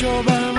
就吧。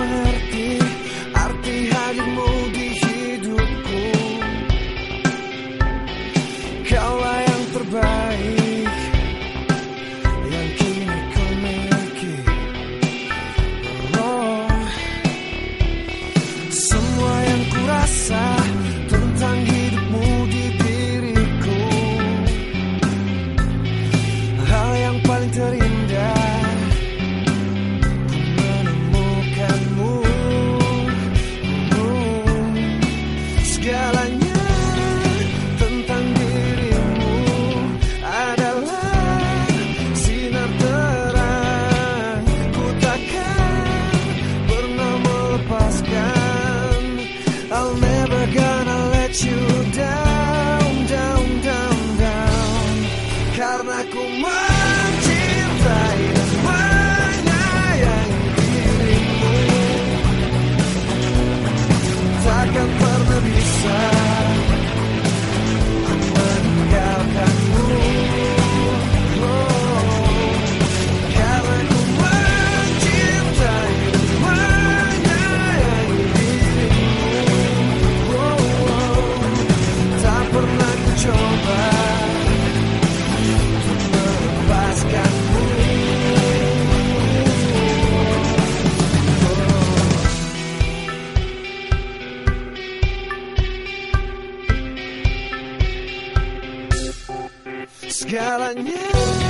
Gonna let you down, Segalanya tentang